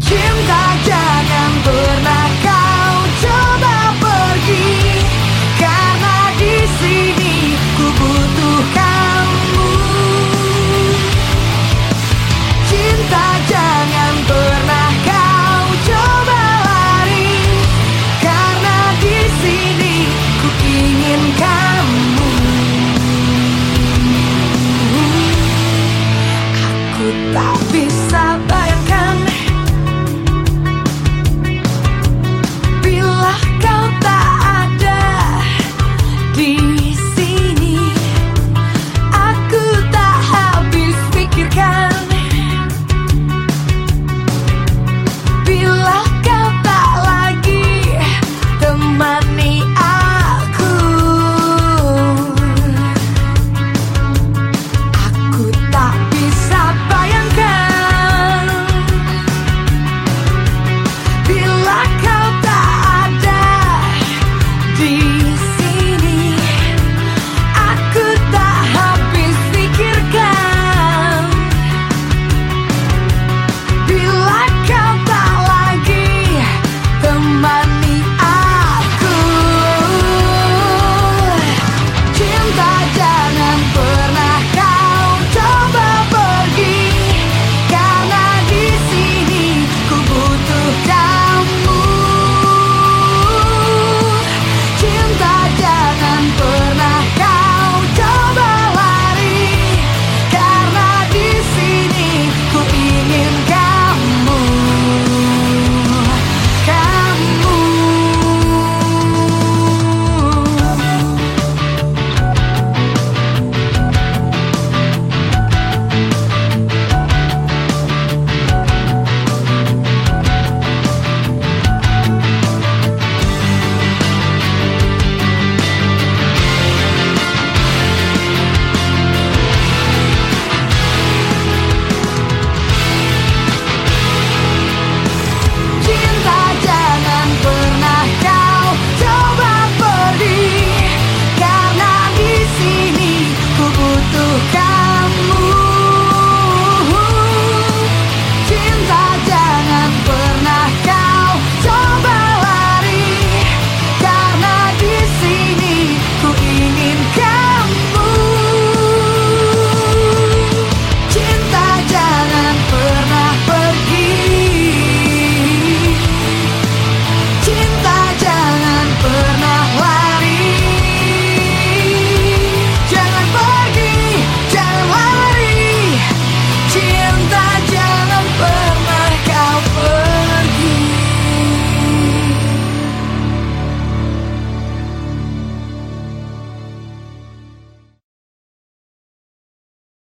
Cinta jangan ber